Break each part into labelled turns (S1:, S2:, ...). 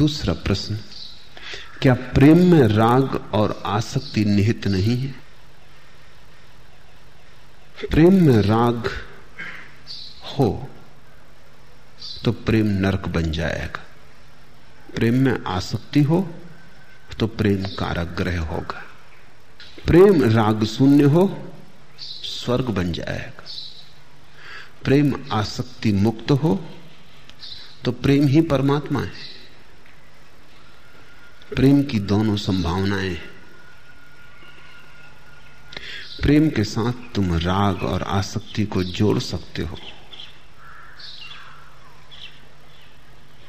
S1: दूसरा प्रश्न, क्या प्रेम में राग और आसक्ति निहित नहीं है? प्रेम में राग हो तो प्रेम नरक बन जाएगा। प्रेम में आसक्ति हो तो प्रेम काराग्रह होगा। प्रेम राग शून्य हो, स्वर्ग बन जाएगा। प्रेम आसक्ति मुक्त हो तो प्रेम ही परमात्मा है। प्रेम की दोनों संभावनाएँ प्रेम के साथ तुम राग और आसक्ति को जोड़ सकते हो।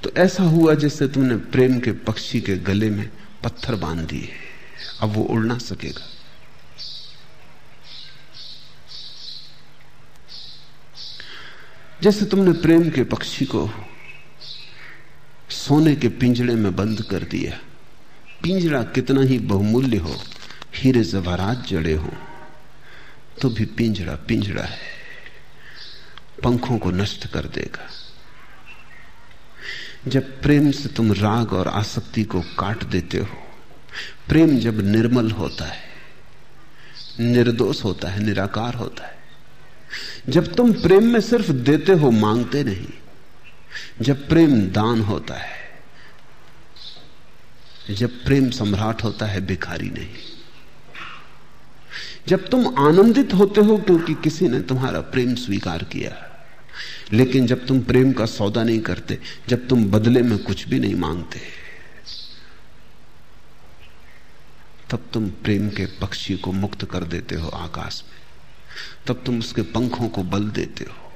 S1: तो ऐसा हुआ जैसे तुमने प्रेम के पक्षी के गले में पत्थर बाँध दिए। अब वो उड़ ना सकेगा। जैसे तुमने प्रेम के पक्षी को सोने के पिंजड़े में बंद कर दिया। पिंजड़ा कितना ही बहुमूल्य हो, हीरे जवारात जड़े हो तो भी पिंजड़ा पिंजड़ा है। पंखों को नष्ट कर देगा। जब प्रेम से तुम राग और आसक्ति को काट देते हो, प्रेम जब निर्मल होता है, निर्दोष होता है, निराकार होता है। जब तुम प्रेम में सिर्फ़ देते हो, मांगते नहीं। जब प्रेम दान होता है जब प्रेम सम्राट होता है, भिखारी नहीं। जब तुम आनंदित होते हो क्योंकि किसी ने तुम्हारा प्रेम स्वीकार किया, लेकिन जब तुम प्रेम का सौदा नहीं करते, जब तुम बदले में कुछ भी नहीं मांगते, तब तुम प्रेम के पक्षी को मुक्त कर देते हो आकाश में। तब तुम उसके पंखों को बल देते हो।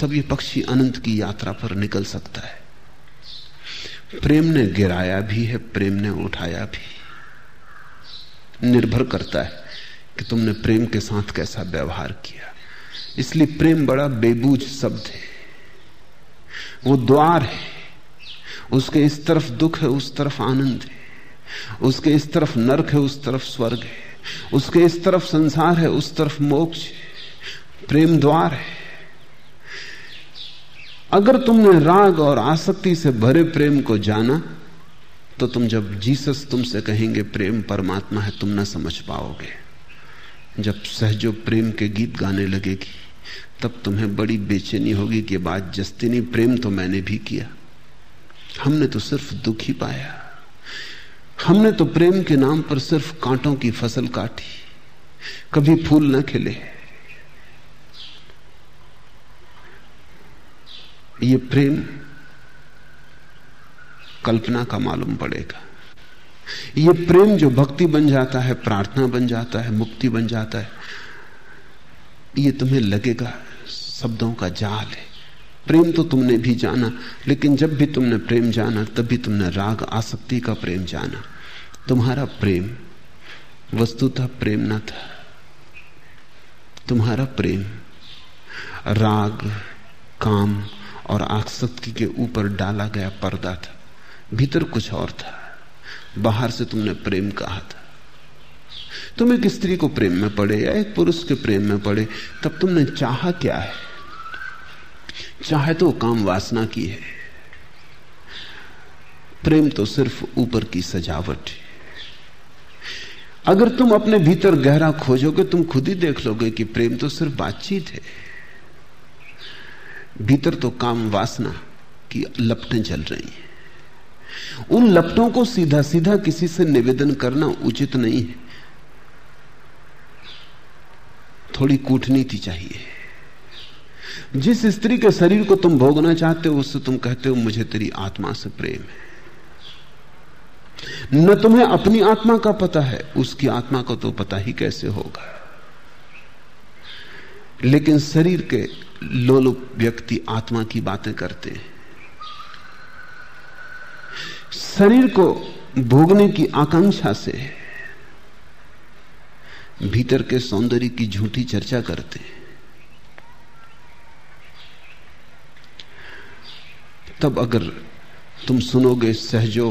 S1: तब ये पक्षी अनंत की यात्रा पर निकल सकता है। प्रेम ने गिराया भी है, प्रेम ने उठाया भी। निर्भर करता है कि तुमने प्रेम के साथ कैसा व्यवहार किया। इसलिए प्रेम बड़ा बेबूज शब्द है। वो द्वार है। उसके इस तरफ़ दुख है, उस तरफ़ आनंद है। उसके इस तरफ़ नरक है, उस तरफ़ स्वर्ग है। उसके इस तरफ़ संसार है, उस तरफ़ मोक्ष है। प्रेम द्वार है। अगर तुमने राग और आसक्ति से भरे प्रेम को जाना तो तुम जब जीसस तुमसे कहेंगे, प्रेम परमात्मा है, तुम ना समझ पाओगे। जब सहजो प्रेम के गीत गाने लगेगी, तब तुम्हें बड़ी बेचैनी होगी कि बात जस्तिनी प्रेम तो मैंने भी किया। हमने तो सिर्फ़ दुख ही पाया। हमने तो प्रेम के नाम पर सिर्फ़ कांटों की फ़सल काटी। कभी फूल न खिले। ये प्रेम कल्पना का मालूम पड़ेगा। ये प्रेम जो भक्ति बन जाता है, प्रार्थना बन जाता है, मुक्ति बन जाता है, ये तुम्हें लगेगा, शब्दों का जाल है। प्रेम तो तुमने भी जाना, लेकिन जब भी तुमने प्रेम जाना, तब भी तुमने राग, आसक्ति का प्रेम जाना। तुम्हारा प्रेम वस्तुतः प्रेम न था। तुम्हारा प्रेम राग, काम और आसक्ति के ऊपर डाला गया पर्दा था। भीतर कुछ और था। बाहर से तुमने प्रेम कहा था। तुम एक स्त्री को प्रेम में पड़े या एक पुरुष के प्रेम में पड़े, तब तुमने चाहा क्या है? चाहे तो काम वासना की है। प्रेम तो सिर्फ़ ऊपर की सजावट है। अगर तुम अपने भीतर गहरा खोजोगे, तुम खुद ही देख लोगे कि प्रेम तो सिर्फ़ बातचीत है। भीतर तो काम वासना की लपटें चल रही हैं। उन लपटों को सीधा सीधा किसी से निवेदन करना उचित नहीं है। थोड़ी कूटनीति चाहिए। जिस स्त्री के शरीर को तुम भोगना चाहते हो, उससे तुम कहते हो, मुझे तेरी आत्मा से प्रेम है। न तुम्हें अपनी आत्मा का पता है, उसकी आत्मा को तो पता ही कैसे होगा। लेकिन शरीर के लोलुप व्यक्ति आत्मा की बातें करते हैं। शरीर को भोगने की आकांक्षा से भीतर के सौंदर्य की झूठी चर्चा करते हैं। तब अगर तुम सुनोगे सहजो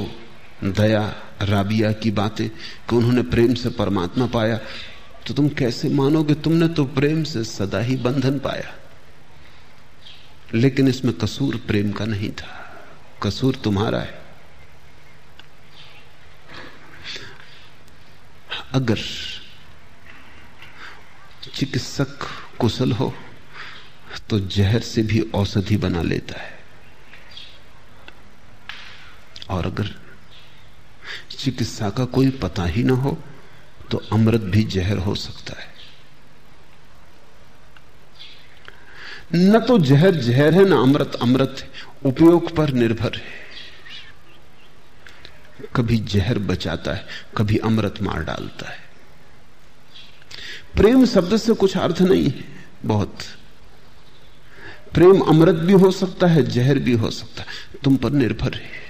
S1: दया, राबिया की बातें कि उन्होंने प्रेम से परमात्मा पाया तो तुम कैसे मानोगे? तुमने तो प्रेम से सदा ही बंधन पाया। लेकिन इसमें कसूर प्रेम का नहीं था। कसूर तुम्हारा है। अगर चिकित्सक कुशल हो तो जहर से भी औषधि बना लेता है। और अगर चिकित्सा का कोई पता ही ना हो तो अमृत भी जहर हो सकता है। न तो जहर जहर है, ना अमृत अमृत है। उपयोग पर निर्भर है। कभी जहर बचाता है, कभी अमृत मार डालता है। प्रेम शब्द से कुछ अर्थ नहीं है, बहुत। प्रेम अमृत भी हो सकता है, जहर भी हो सकता है, तुम पर निर्भर है।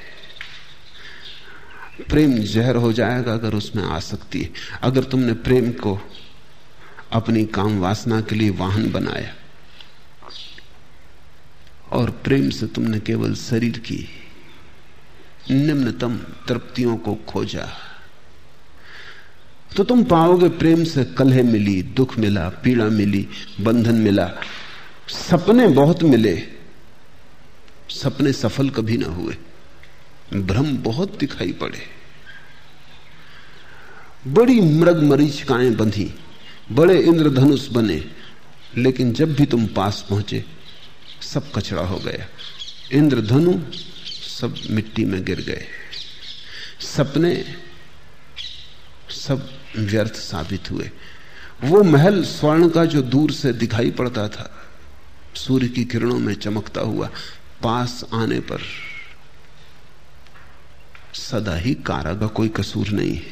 S1: प्रेम जहर हो जाएगा अगर उसमें आसक्ति है। अगर तुमने प्रेम को अपनी काम वासना के लिए वाहन बनाया और प्रेम से तुमने केवल शरीर की निम्नतम तृप्तियों को खोजा। तो तुम पाओगे प्रेम से कलह मिली, दुख मिला, पीड़ा मिली, बंधन मिला, सपने बहुत मिले, सपने सफल कभी ना हुए, भ्रम बहुत दिखाई पड़े। बड़ी मृग मरीचिकाएँ बंधी, बड़े इंद्रधनुष बने, लेकिन जब भी तुम पास पहुँचे सब कचरा हो गया। इंद्रधनु सब मिट्टी में गिर गए। सपने सब व्यर्थ साबित हुए। वो महल स्वर्ण का जो दूर से दिखाई पड़ता था, सूर्य की किरणों में चमकता हुआ, पास आने पर सदा ही कारा का कोई कसूर नहीं है।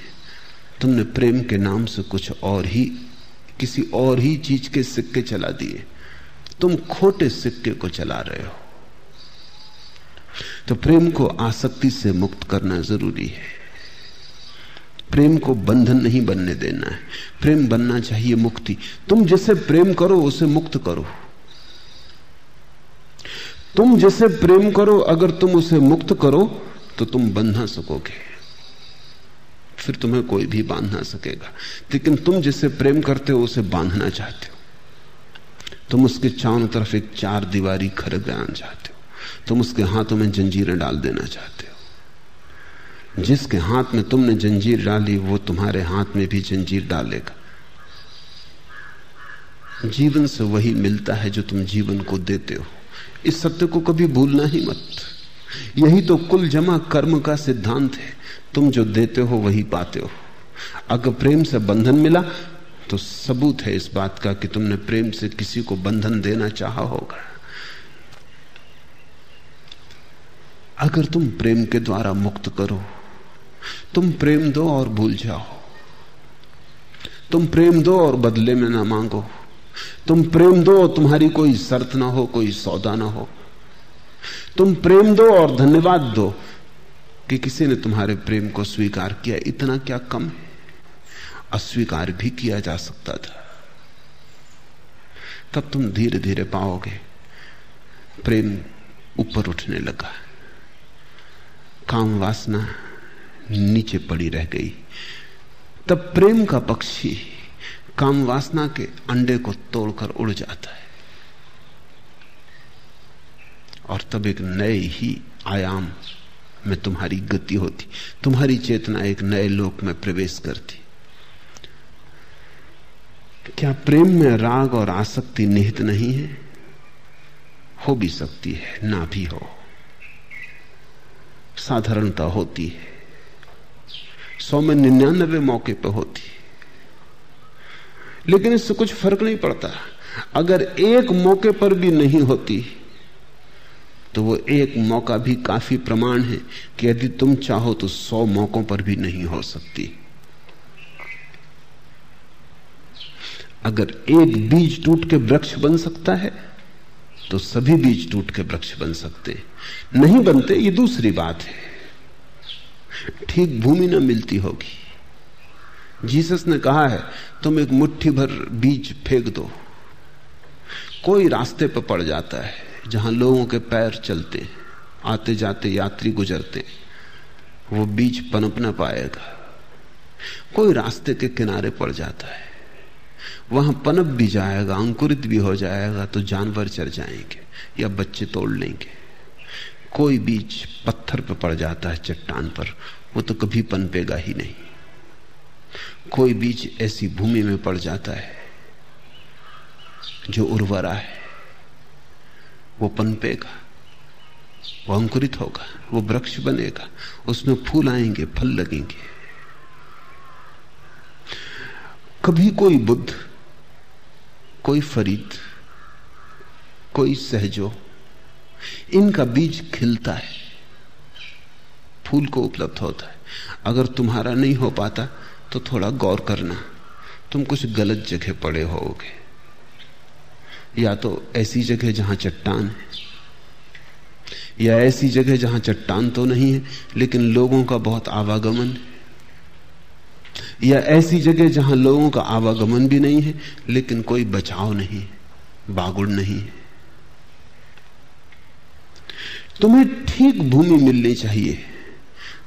S1: तुमने प्रेम के नाम से कुछ और ही, किसी और ही चीज़ के सिक्के चला दिए। तुम खोटे सिक्के को चला रहे हो। तो प्रेम को आसक्ति से मुक्त करना ज़रूरी है। प्रेम को बंधन नहीं बनने देना है। प्रेम बनना चाहिए मुक्ति। तुम जैसे प्रेम करो, उसे मुक्त करो। तुम जैसे प्रेम करो, अगर तुम उसे मुक्त करो तो तुम बंध सकोगे। फिर तुम्हें कोई भी बाँध ना सकेगा। लेकिन तुम जिसे प्रेम करते हो, उसे बांधना चाहते हो। तुम उसके चारों तरफ़ एक चार दीवारी खड़े बयान चाहते हो। तुम उसके हाथों में जंजीरें डाल देना चाहते हो। जिसके हाथ में तुमने जंजीर डाली, वो तुम्हारे हाथ में भी जंजीर डालेगा। जीवन से वही मिलता है जो तुम जीवन को देते हो। इस सत्य को कभी भूलना ही मत। यही तो कुल जमा कर्म का सिद्धांत है। तुम जो देते हो, वही पाते हो। अगर प्रेम से बंधन मिला तो सबूत है इस बात का कि तुमने प्रेम से किसी को बंधन देना चाहा होगा। अगर तुम प्रेम के द्वारा मुक्त करो, तुम प्रेम दो और भूल जाओ। तुम प्रेम दो और बदले में ना मांगो। तुम प्रेम दो तुम्हारी कोई शर्त ना हो, कोई सौदा ना हो। तुम प्रेम दो और धन्यवाद दो कि किसी ने तुम्हारे प्रेम को स्वीकार किया। इतना क्या कम है? अस्वीकार भी किया जा सकता था। तब तुम धीरे धीरे पाओगे, प्रेम ऊपर उठने लगा। काम वासना नीचे पड़ी रह गई। तब प्रेम का पक्षी काम वासना के अंडे को तोड़कर उड़ जाता है। और तब एक नए ही आयाम में तुम्हारी गति होती। तुम्हारी चेतना एक नए लोक में प्रवेश करती। क्या प्रेम में राग और आसक्ति निहित नहीं है? हो भी सकती है, ना भी हो। साधारणता होती है। सौ में निन्यानबे मौके पर होती लेकिन इससे कुछ फ़र्क नहीं पड़ता। अगर एक मौके पर भी नहीं होती तो वो एक मौका भी काफ़ी प्रमाण है कि यदि तुम चाहो तो सौ मौकों पर भी नहीं हो सकती। अगर एक बीज टूट के वृक्ष बन सकता है तो सभी बीज टूट के वृक्ष बन सकते नहीं बनते, ये दूसरी बात है। ठीक भूमि ना मिलती होगी। जीसस ने कहा है, तुम एक मुट्ठी भर बीज फेंक दो। कोई रास्ते पर पड़ जाता है, जहाँ लोगों के पैर चलते आते जाते यात्री गुजरते वो बीज पनप ना पाएगा। कोई रास्ते के किनारे पड़ जाता है। वहाँ पनप भी जाएगा, अंकुरित भी हो जाएगा तो जानवर चर जाएँगे या बच्चे तोड़ लेंगे। कोई बीज पत्थर पर पड़ जाता है चट्टान पर, वो तो कभी पनपेगा ही नहीं। कोई बीज ऐसी भूमि में पड़ जाता है जो उर्वरा है, वो पनपेगा, वो अंकुरित होगा, वो वृक्ष बनेगा, उसमें फूल आएँगे, फल लगेंगे। कभी कोई बुद्ध, कोई फरीद, कोई सहजो, इनका बीज खिलता है, फूल को उपलब्ध होता है। अगर तुम्हारा नहीं हो पाता तो थोड़ा गौर करना। तुम कुछ गलत जगह पड़े होगे। या तो ऐसी जगह जहाँ चट्टान है, या ऐसी जगह जहाँ चट्टान तो नहीं है, लेकिन लोगों का बहुत आवागमन है। या ऐसी जगह जहाँ लोगों का आवागमन भी नहीं है, लेकिन कोई बचाव नहीं बागुड़ नहीं है। तुम्हें ठीक भूमि मिलनी चाहिए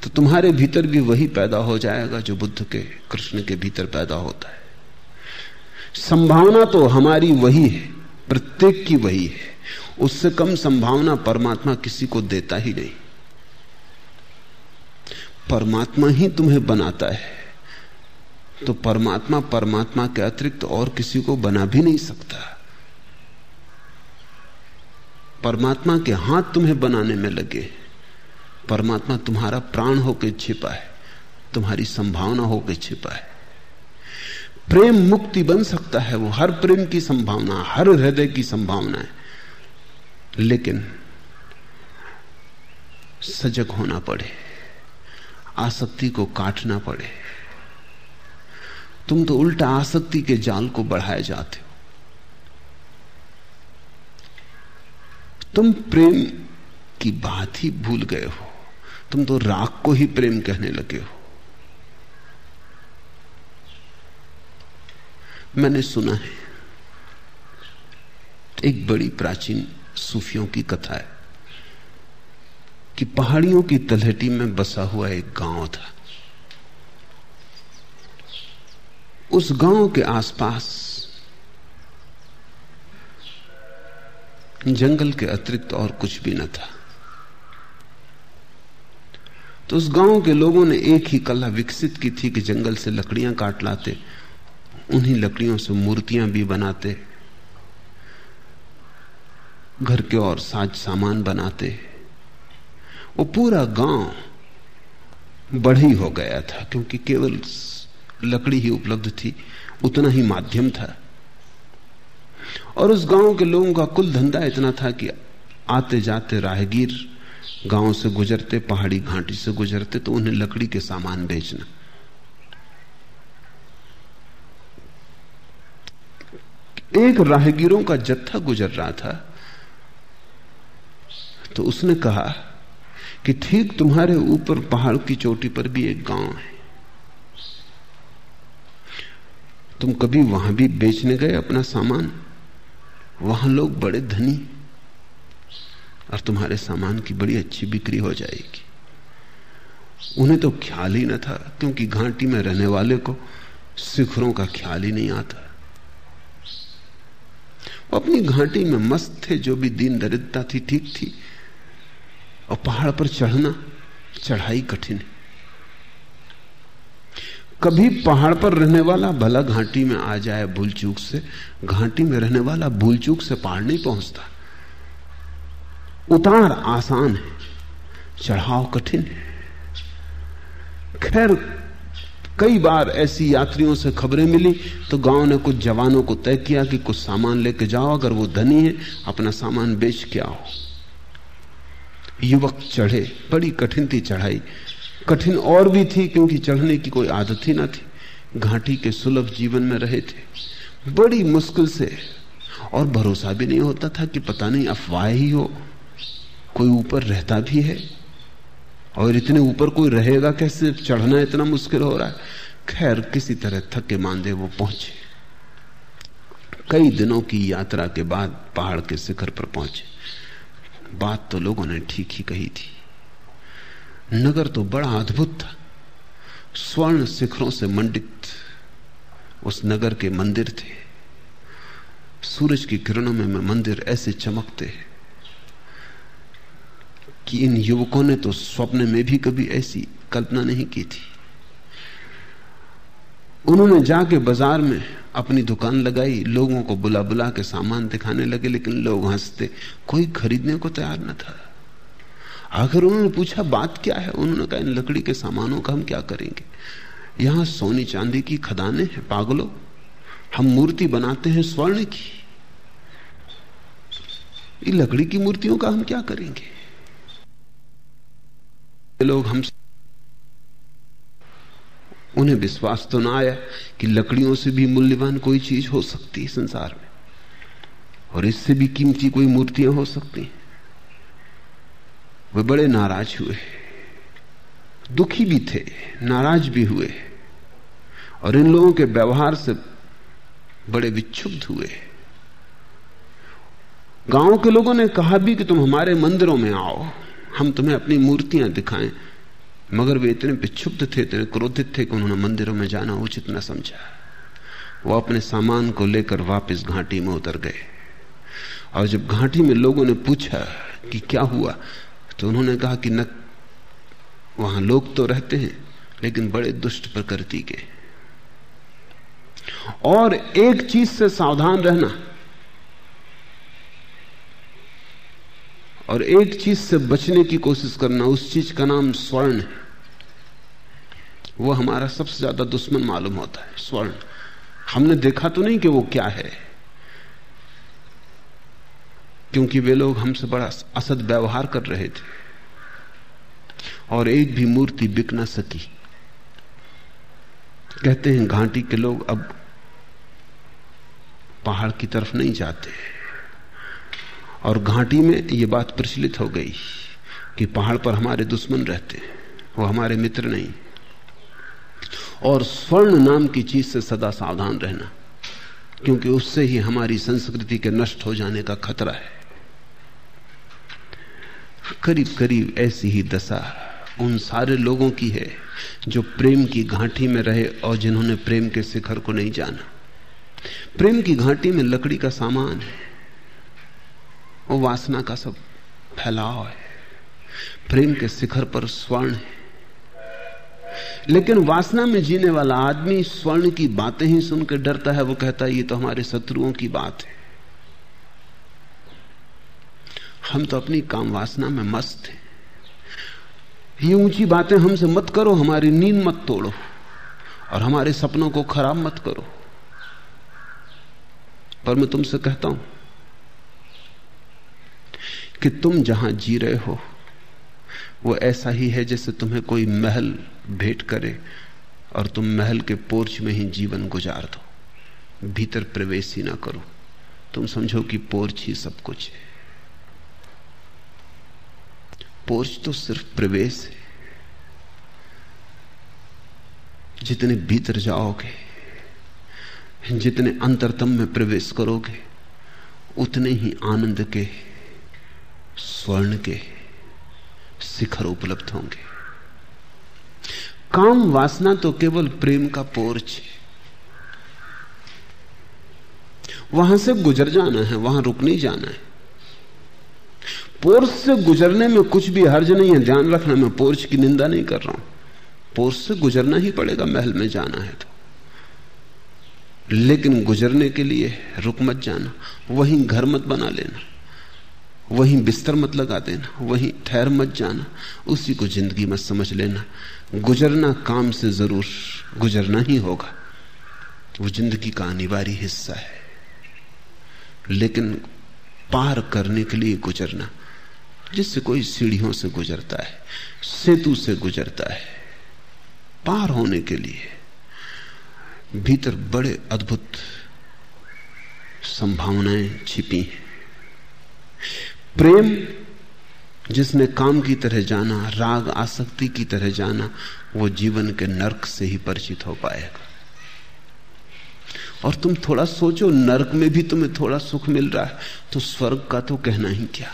S1: तो तुम्हारे भीतर भी वही पैदा हो जाएगा जो बुद्ध के, कृष्ण के भीतर पैदा होता है। संभावना तो हमारी वही है, प्रत्येक की वही है। उससे कम संभावना परमात्मा किसी को देता ही नहीं। परमात्मा ही तुम्हें बनाता है। तो परमात्मा परमात्मा के अतिरिक्त और किसी को बना भी नहीं सकता। परमात्मा के हाथ तुम्हें बनाने में लगे। परमात्मा तुम्हारा प्राण होकर छिपा है, तुम्हारी संभावना होकर छिपा है। प्रेम मुक्ति बन सकता है, वो हर प्रेम की संभावना, हर हृदय की संभावना है। लेकिन सजग होना पड़े, आसक्ति को काटना पड़े। तुम तो उल्टा आसक्ति के जाल को बढ़ाए जाते हो। तुम प्रेम की बात ही भूल गए हो। तुम तो राग को ही प्रेम कहने लगे हो। मैंने सुना है, एक बड़ी प्राचीन सूफियों की कथा है कि पहाड़ियों की तलहटी में बसा हुआ एक गाँव था। उस गाँव के आसपास, जंगल के अतिरिक्त और कुछ भी न था। तो उस गाँव के लोगों ने एक ही कला विकसित की थी कि जंगल से लकड़ियाँ काट लाते, उन्हीं लकड़ियों से मूर्तियाँ भी बनाते, घर के और साज सामान बनाते। वो पूरा गाँव बढ़ी हो गया था, क्योंकि केवल लकड़ी ही उपलब्ध थी, उतना ही माध्यम था। और उस गाँव के लोगों का कुल धंधा इतना था कि आते जाते राहगीर गाँव से गुजरते, पहाड़ी घाटी से गुजरते तो उन्हें लकड़ी के सामान बेचना। एक राहगीरों का जत्था गुजर रहा था तो उसने कहा कि ठीक तुम्हारे ऊपर पहाड़ की चोटी पर भी एक गाँव है। तुम कभी वहाँ भी बेचने गए अपना सामान? वहाँ लोग बड़े धनी। और तुम्हारे सामान की बड़ी अच्छी बिक्री हो जाएगी। उन्हें तो ख्याल ही न था, क्योंकि घाटी में रहने वाले को शिखरों का ख्याल ही नहीं आता। वो अपनी घाटी में मस्त थे, जो भी दीन दरिद्रता थी, ठीक थी। और पहाड़ पर चढ़ना, चढ़ाई कठिन है। कभी पहाड़ पर रहने वाला भला घाटी में आ जाए भूल चूक से, घाटी में रहने वाला भूल चूक से पहाड़ नहीं पहुँचता। उतार आसान है, चढ़ाव कठिन है। खैर, कई बार ऐसी यात्रियों से खबरें मिली तो गाँव ने कुछ जवानों को तय किया कि कुछ सामान लेके जाओ, अगर वो धनी है, अपना सामान बेच के आओ। युवक चढ़े, बड़ी कठिन थी चढ़ाई। कठिन और भी थी, क्योंकि चढ़ने की कोई आदत ही ना थी। घाटी के सुलभ जीवन में रहे थे। बड़ी मुश्किल से, और भरोसा भी नहीं होता था कि पता नहीं अफवाह ही हो, कोई ऊपर रहता भी है। और इतने ऊपर कोई रहेगा कैसे? चढ़ना इतना मुश्किल हो रहा है। खैर, किसी तरह थके मांदे वो पहुँचे। कई दिनों की यात्रा के बाद पहाड़ के शिखर पर पहुँचे। बात तो लोगों ने ठीक ही कही थी। नगर तो बड़ा अद्भुत था। स्वर्ण शिखरों से मंडित उस नगर के मंदिर थे। सूरज की किरणों में मंदिर ऐसे चमकते कि इन युवकों ने तो स्वप्न में भी कभी ऐसी कल्पना नहीं की थी। उन्होंने जाके बाज़ार में अपनी दुकान लगाई, लोगों को बुला बुला के सामान दिखाने लगे, लेकिन लोग हँसते, कोई खरीदने को तैयार न था। आखिर उन्होंने पूछा, बात क्या है? उन्होंने कहा, इन लकड़ी के सामानों का हम क्या करेंगे? यहाँ सोनी चांदी की खदाने हैं, पागलो। हम मूर्ति बनाते हैं स्वर्ण की। ये लकड़ी की मूर्तियों का हम क्या करेंगे? लोग हमसे उन्हें विश्वास तो ना आया कि लकड़ियों से भी मूल्यवान कोई चीज़ हो सकती है संसार में। और इससे भी कीमती कोई मूर्तियाँ हो सकती हैं। वे बड़े नाराज़ हुए। दुखी भी थे, नाराज़ भी हुए। और इन लोगों के व्यवहार से बड़े विक्षुब्ध हुए। गाँव के लोगों ने कहा भी कि तुम हमारे मंदिरों में आओ, हम तुम्हें अपनी मूर्तियाँ दिखाएँ। मगर वे इतने विक्षुब्ध थे, इतने क्रोधित थे कि उन्होंने मंदिरों में जाना उचित न समझा। वो अपने सामान को लेकर वापस घाटी में उतर गए। और जब घाटी में लोगों ने पूछा कि क्या हुआ तो उन्होंने कहा कि न, वहाँ लोग तो रहते हैं, लेकिन बड़े दुष्ट प्रकृति के। और एक चीज़ से सावधान रहना, और एक चीज़ से बचने की कोशिश करना, उस चीज़ का नाम स्वर्ण है। वो हमारा सबसे ज़्यादा दुश्मन मालूम होता है, स्वर्ण। हमने देखा तो नहीं कि वो क्या है। क्योंकि वे लोग हमसे बड़ा असद व्यवहार कर रहे थे। और एक भी मूर्ति बिक ना सकी। कहते हैं, घाटी के लोग अब पहाड़ की तरफ़ नहीं जाते और घाटी में ये बात प्रचलित हो गई कि पहाड़ पर हमारे दुश्मन रहते वो हमारे मित्र नहीं। और स्वर्ण नाम की चीज़ से सदा सावधान रहना, क्योंकि उससे ही हमारी संस्कृति के नष्ट हो जाने का खतरा है। करीब करीब ऐसी ही दशा उन सारे लोगों की है जो प्रेम की घाटी में रहे और जिन्होंने प्रेम के शिखर को नहीं जाना। प्रेम की घाटी में लकड़ी का सामान है, वो वासना का सब फैलाव है। प्रेम के शिखर पर स्वर्ण है। लेकिन वासना में जीने वाला आदमी स्वर्ण की बातें ही सुनकर डरता है, वो कहता है, ये तो हमारे शत्रुओं की बात है। हम तो अपनी काम वासना में मस्त हैं। ये ऊँची बातें हमसे मत करो, हमारी नींद मत तोड़ो और हमारे सपनों को खराब मत करो। पर मैं तुमसे कहता हूँ कि तुम जहाँ जी रहे हो, वो ऐसा ही है जैसे तुम्हें कोई महल भेंट करे और तुम महल के पोर्च में ही जीवन गुजार दो। भीतर प्रवेश ही ना करो। तुम समझो कि पोर्च ही सब कुछ है। पोर्च तो सिर्फ़ प्रवेश है। जितने भीतर जाओगे, जितने अंतरतम में प्रवेश करोगे, उतने ही आनंद के, स्वर्ण के शिखर उपलब्ध होंगे। काम वासना तो केवल प्रेम का पोर्च है। वहाँ से गुजर जाना है, वहाँ रुक नहीं जाना है। पोर्च से गुजरने में कुछ भी हर्ज नहीं है। ध्यान रखना, मैं पोर्च की निंदा नहीं कर रहा हूँ। पोर्स से गुजरना ही पड़ेगा, महल में जाना है तो। लेकिन गुजरने के लिए रुक मत जाना, वहीं घर मत बना लेना, वहीं बिस्तर मत लगा देना, वहीं ठहर मत जाना, उसी को ज़िंदगी मत समझ लेना। गुजरना काम से ज़रूर गुजरना ही होगा। वो ज़िंदगी का अनिवार्य हिस्सा है। लेकिन पार करने के लिए गुजरना जिससे कोई सीढ़ियों से गुजरता है, सेतु से गुजरता है, पार होने के लिए भीतर बड़े अद्भुत संभावनाएँ छिपी हैं। प्रेम जिसने काम की तरह जाना, राग आसक्ति की तरह जाना, वो जीवन के नरक से ही परिचित हो पाएगा। और तुम थोड़ा सोचो, नरक में भी तुम्हें थोड़ा सुख मिल रहा है तो स्वर्ग का तो कहना ही क्या?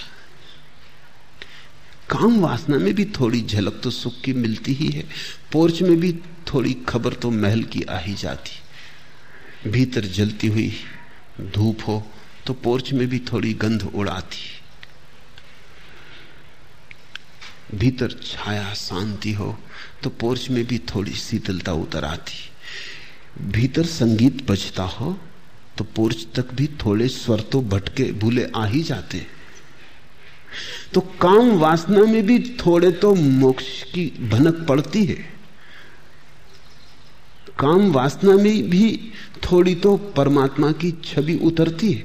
S1: काम वासना में भी थोड़ी झलक तो सुख की मिलती ही है। पोर्च में भी थोड़ी खबर तो महल की आ ही जाती। भीतर जलती हुई धूप हो तो पोर्च में भी थोड़ी गंध उड़ाती। भीतर छाया शांति हो तो पोर्च में भी थोड़ी शीतलता उतर आती। भीतर संगीत बजता हो तो पोर्च तक भी थोड़े स्वर तो भटके भूले आ ही जाते। तो काम वासना में भी थोड़े तो मोक्ष की भनक पड़ती है। काम वासना में भी थोड़ी तो परमात्मा की छवि उतरती है।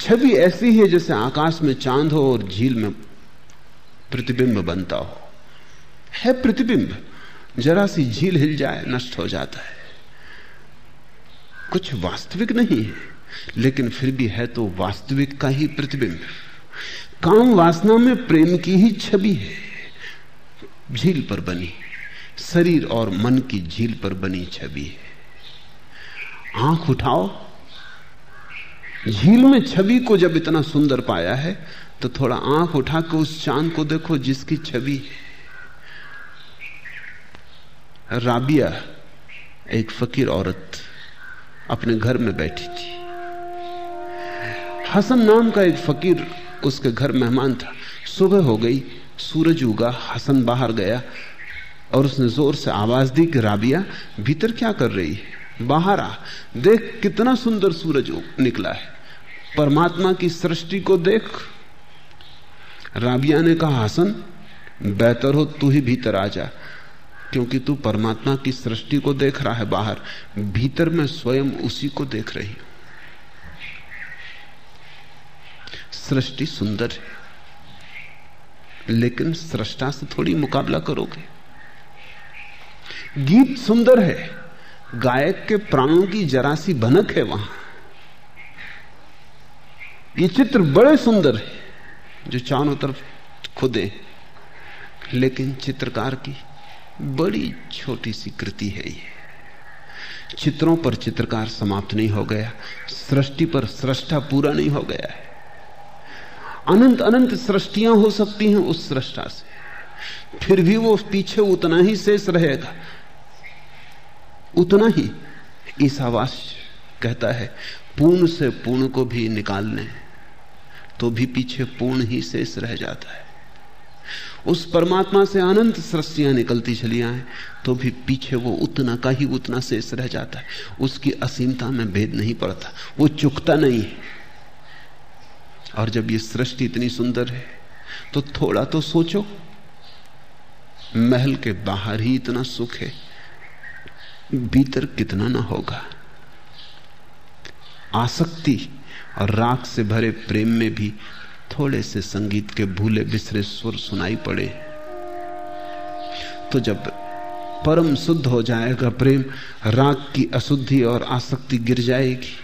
S1: छवि ऐसी है जैसे आकाश में चाँद हो और झील में प्रतिबिंब बनता हो। है प्रतिबिंब, जरा सी झील हिल जाए, नष्ट हो जाता है। कुछ वास्तविक नहीं है, लेकिन फिर भी है तो वास्तविक का ही प्रतिबिंब। काम वासना में प्रेम की ही छवि है। झील पर बनी, शरीर और मन की झील पर बनी छवि है। आँख उठाओ। झील में छवि को जब इतना सुंदर पाया है तो थोड़ा आँख उठा के उस चाँद को देखो जिसकी छवि राबिया, एक फकीर औरत, अपने घर में बैठी थी। हसन नाम का एक फकीर उसके घर मेहमान था। सुबह हो गई, सूरज उगा, हसन बाहर गया और उसने ज़ोर से आवाज़ दी कि, राबिया, भीतर क्या कर रही है? बाहर आ, देख कितना सुंदर सूरज निकला है। परमात्मा की सृष्टि को देख। राबिया ने कहा, हसन, बेहतर हो तू ही भीतर आ जा, क्योंकि तू परमात्मा की सृष्टि को देख रहा है बाहर। भीतर में स्वयं उसी को देख रही हूँ। सृष्टि सुंदर है। लेकिन सृष्टा से थोड़ी मुकाबला करोगे। गीत सुंदर है। गायक के प्राणों की जरा सी भनक है वहाँ। ये चित्र बड़े सुंदर है, जो चारों तरफ़ खुदे लेकिन चित्रकार की बड़ी छोटी सी कृति है ये। चित्रों पर चित्रकार समाप्त नहीं हो गया। सृष्टि पर सृष्टा पूरा नहीं हो गया है। अनंत अनंत सृष्टियाँ हो सकती हैं उस सृष्टा से। फिर भी वो पीछे उतना ही शेष रहेगा। उतना ही ईसावास कहता है, पूर्ण से पूर्ण को भी निकाल लें तो भी पीछे पूर्ण ही शेष रह जाता है। उस परमात्मा से अनंत सृष्टियाँ निकलती चली आए तो भी पीछे वो उतना का ही उतना शेष रह जाता है। उसकी असीमता में भेद नहीं पड़ता। वो चुकता नहीं है। और जब ये सृष्टि इतनी सुंदर है तो थोड़ा तो सोचो। महल के बाहर ही इतना सुख है, भीतर कितना ना होगा। आसक्ति और राग से भरे प्रेम में भी थोड़े से संगीत के भूले बिसरे सुर सुनाई पड़े। तो जब परम शुद्ध हो जाएगा प्रेम राग की अशुद्धि और आसक्ति गिर जाएगी।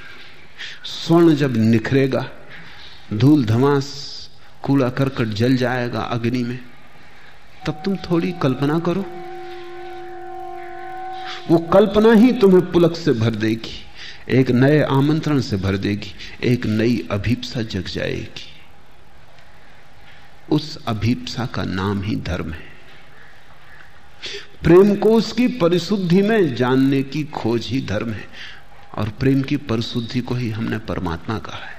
S1: स्वर्ण जब निखरेगा धूल धमास, कूड़ा करकट जल जाएगा अग्नि में। तब तुम थोड़ी कल्पना करो। वो कल्पना ही तुम्हें पुलक से भर देगी, एक नए आमंत्रण से भर देगी, एक नई अभीपसा जग जाएगी। उस अभीपसा का नाम ही धर्म है। प्रेम को उसकी परिशुद्धि में जानने की खोज ही धर्म है, और प्रेम की परिशुद्धि को ही हमने परमात्मा कहा है।